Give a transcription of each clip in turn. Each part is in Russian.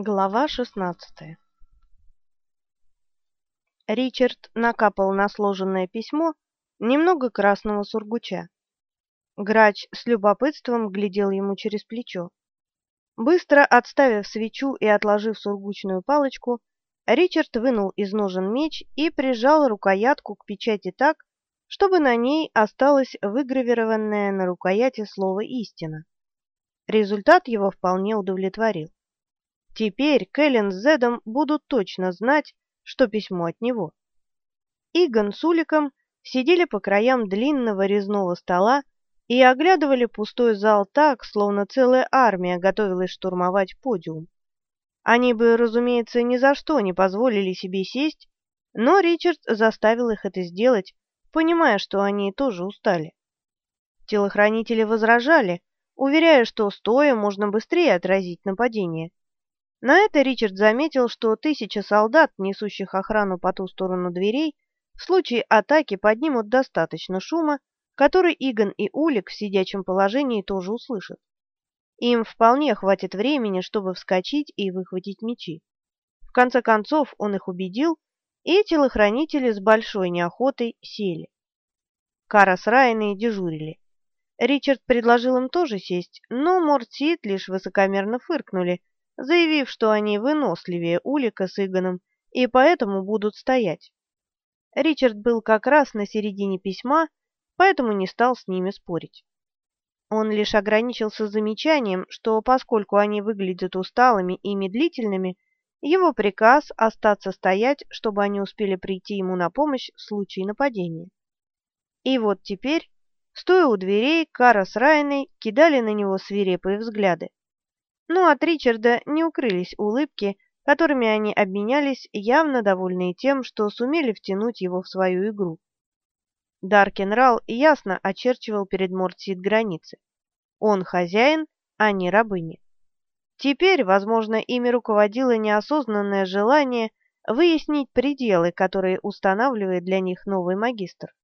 Глава шестнадцатая Ричард накапал на сложенное письмо немного красного сургуча. Грач с любопытством глядел ему через плечо. Быстро отставив свечу и отложив сургучную палочку, Ричард вынул из ножен меч и прижал рукоятку к печати так, чтобы на ней осталось выгравированное на рукояти слово «истина». Результат его вполне удовлетворил. Теперь Кэлен с Зедом будут точно знать, что письмо от него. Игон с Уликом сидели по краям длинного резного стола и оглядывали пустой зал так, словно целая армия готовилась штурмовать подиум. Они бы, разумеется, ни за что не позволили себе сесть, но Ричард заставил их это сделать, понимая, что они тоже устали. Телохранители возражали, уверяя, что стоя можно быстрее отразить нападение. На это Ричард заметил, что тысяча солдат, несущих охрану по ту сторону дверей, в случае атаки поднимут достаточно шума, который Игон и Улик в сидячем положении тоже услышат. Им вполне хватит времени, чтобы вскочить и выхватить мечи. В конце концов он их убедил, и телохранители с большой неохотой сели. Кара с Райной дежурили. Ричард предложил им тоже сесть, но Мортсит лишь высокомерно фыркнули, заявив, что они выносливее Улика с Игоном и поэтому будут стоять. Ричард был как раз на середине письма, поэтому не стал с ними спорить. Он лишь ограничился замечанием, что поскольку они выглядят усталыми и медлительными, его приказ остаться стоять, чтобы они успели прийти ему на помощь в случае нападения. И вот теперь Стоя у дверей, Кара с Райной кидали на него свирепые взгляды. Но от Ричарда не укрылись улыбки, которыми они обменялись, явно довольные тем, что сумели втянуть его в свою игру. Даркен Рал ясно очерчивал перед Мортсид границы. Он хозяин, а не рабыня. Теперь, возможно, ими руководило неосознанное желание выяснить пределы, которые устанавливает для них новый магистр.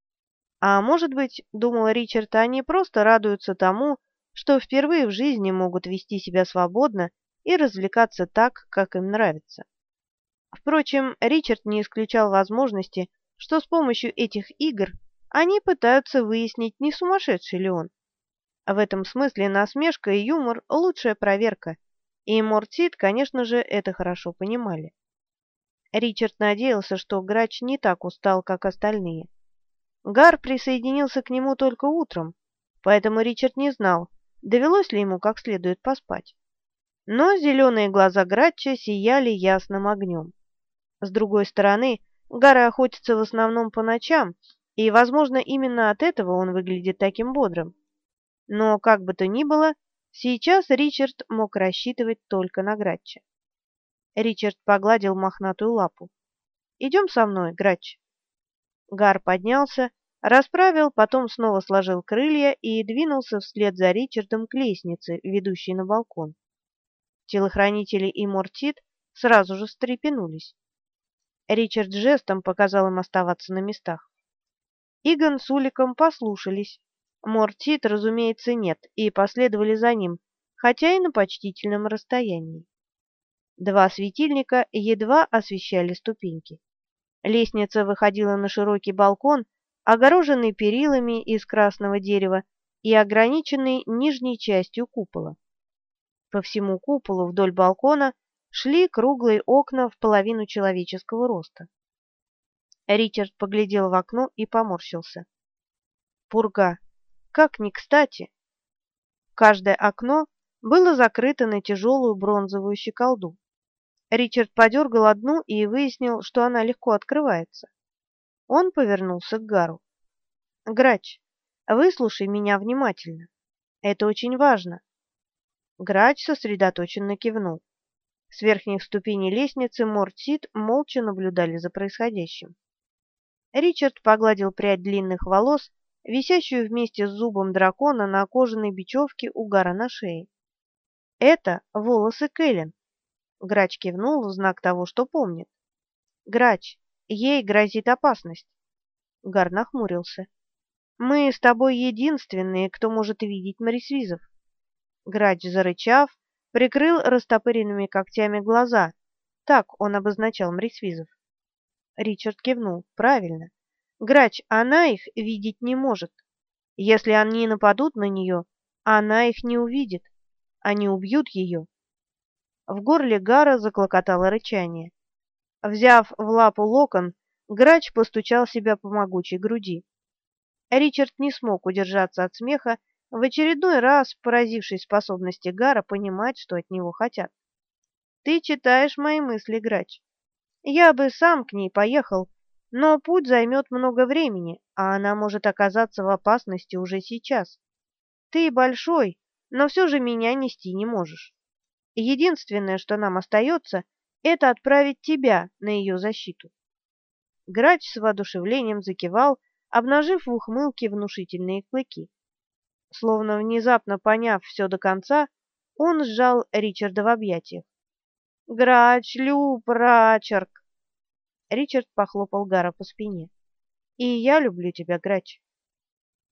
А может быть, думал Ричард, они просто радуются тому, что впервые в жизни могут вести себя свободно и развлекаться так, как им нравится. Впрочем, Ричард не исключал возможности, что с помощью этих игр они пытаются выяснить, не сумасшедший ли он. В этом смысле насмешка и юмор – лучшая проверка, и Мортит, конечно же, это хорошо понимали. Ричард надеялся, что Грач не так устал, как остальные. Гар присоединился к нему только утром, поэтому Ричард не знал, довелось ли ему как следует поспать. Но зеленые глаза Гратча сияли ясным огнем. С другой стороны, Гары охотится в основном по ночам, и, возможно, именно от этого он выглядит таким бодрым. Но, как бы то ни было, сейчас Ричард мог рассчитывать только на Гратча. Ричард погладил мохнатую лапу. «Идем со мной, Грач». Гар поднялся, расправил, потом снова сложил крылья и двинулся вслед за Ричардом к лестнице, ведущей на балкон. Телохранители и Мортит сразу же встрепенулись. Ричард жестом показал им оставаться на местах. Игон с Уликом послушались. Мортит, разумеется, нет, и последовали за ним, хотя и на почтительном расстоянии. Два светильника едва освещали ступеньки. Лестница выходила на широкий балкон, огороженный перилами из красного дерева и ограниченный нижней частью купола. По всему куполу вдоль балкона шли круглые окна в половину человеческого роста. Ричард поглядел в окно и поморщился. Пурга! Как ни кстати! Каждое окно было закрыто на тяжелую бронзовую щеколду. Ричард подергал одну и выяснил, что она легко открывается. Он повернулся к Гару. «Грач, выслушай меня внимательно. Это очень важно». Грач сосредоточенно кивнул. С верхних ступеней лестницы Мортсит молча наблюдали за происходящим. Ричард погладил прядь длинных волос, висящую вместе с зубом дракона на кожаной бечевке у Гара на шее. «Это волосы Кэлен», Грач кивнул в знак того, что помнит. «Грач, ей грозит опасность». Гар нахмурился. «Мы с тобой единственные, кто может видеть Морисвизов». Грач, зарычав, прикрыл растопыренными когтями глаза. Так он обозначал Мрисвизов. Ричард кивнул. Правильно. Грач, она их видеть не может. Если они нападут на нее, она их не увидит. Они убьют ее. В горле Гара заклокотало рычание. Взяв в лапу локон, грач постучал себя по могучей груди. Ричард не смог удержаться от смеха, в очередной раз поразившись способности Гара понимать, что от него хотят. «Ты читаешь мои мысли, грач. Я бы сам к ней поехал, но путь займет много времени, а она может оказаться в опасности уже сейчас. Ты большой, но все же меня нести не можешь. Единственное, что нам остается, это отправить тебя на ее защиту. Грач с воодушевлением закивал, обнажив в ухмылке внушительные клыки. Словно внезапно поняв все до конца, он сжал Ричарда в объятиях. «Грач, Люб, Рачарк!» Ричард похлопал Гара по спине. «И я люблю тебя, Грач».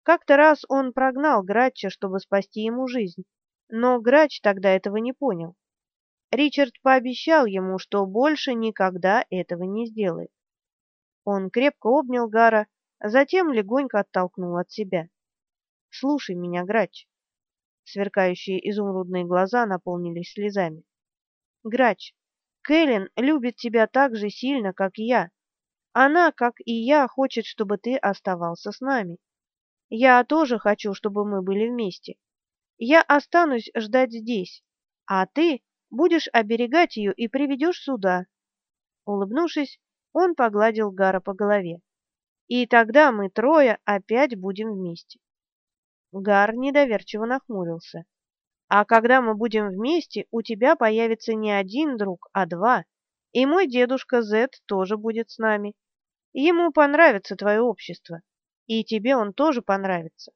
Как-то раз он прогнал Грача, чтобы спасти ему жизнь, но Грач тогда этого не понял. Ричард пообещал ему, что больше никогда этого не сделает. Он крепко обнял Гара, затем легонько оттолкнул от себя. «Слушай меня, Грач». Сверкающие изумрудные глаза наполнились слезами. «Грач, Кэлен любит тебя так же сильно, как я. Она, как и я, хочет, чтобы ты оставался с нами. Я тоже хочу, чтобы мы были вместе. Я останусь ждать здесь, а ты будешь оберегать ее и приведешь сюда. Улыбнувшись, он погладил Гара по голове. И тогда мы трое опять будем вместе. Гар недоверчиво нахмурился. А когда мы будем вместе, у тебя появится не один друг, а два. И мой дедушка Зет тоже будет с нами. Ему понравится твое общество. И тебе он тоже понравится.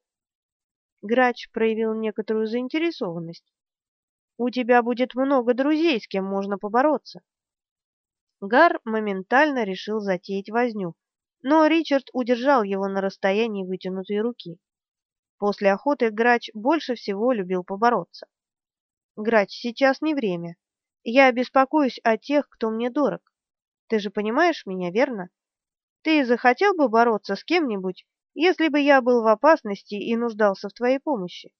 Грач проявил некоторую заинтересованность. У тебя будет много друзей, с кем можно побороться. Гар моментально решил затеять возню, но Ричард удержал его на расстоянии вытянутой руки. После охоты Грач больше всего любил побороться. Грач, сейчас не время. Я беспокоюсь о тех, кто мне дорог. Ты же понимаешь меня, верно? Ты захотел бы бороться с кем-нибудь, если бы я был в опасности и нуждался в твоей помощи?